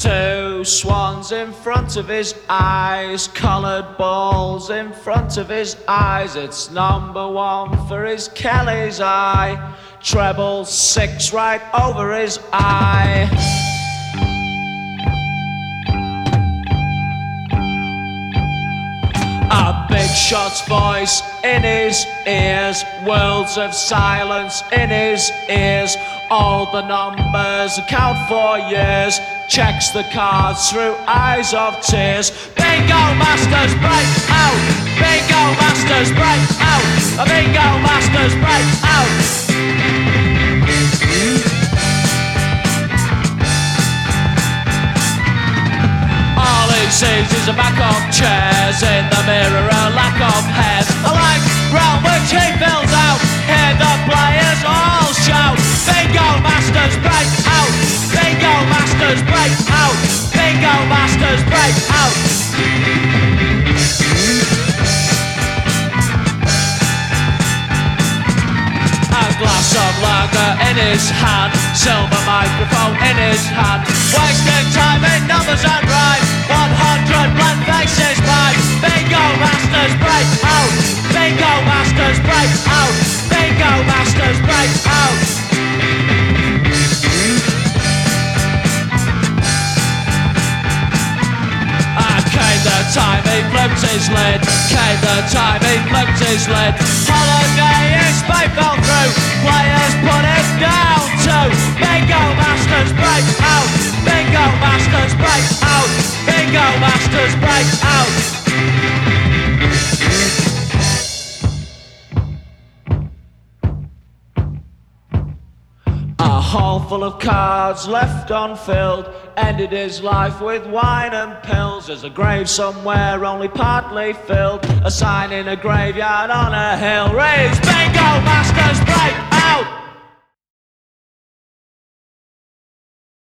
Two swans in front of his eyes, coloured balls in front of his eyes. It's number one for his Kelly's eye, treble six right over his eye. Shot's voice in his ears, worlds of silence in his ears. All the numbers account for years, checks the cards through eyes of tears. Bingo Masters break out! Bingo Masters break out! A Bingo Masters break out! All he sees is a back of in the mirror, a lack of hairs. A like round which he fills out. Hear the players all shout. Bingo masters break out. Bingo masters break out. Bingo masters break out. A glass of lager in his hand, silver microphone in his hand. Wasting time Break out. Ah, Came the time he flipped his lid. Came the time he flipped his lid. Holiday through. Players put it down to Bingo Masters break out. Bingo Masters break out. Bingo Masters break out. hall full of cards left unfilled. Ended his life with wine and pills. There's a grave somewhere only partly filled. A sign in a graveyard on a hill reads Bingo, Masters, break!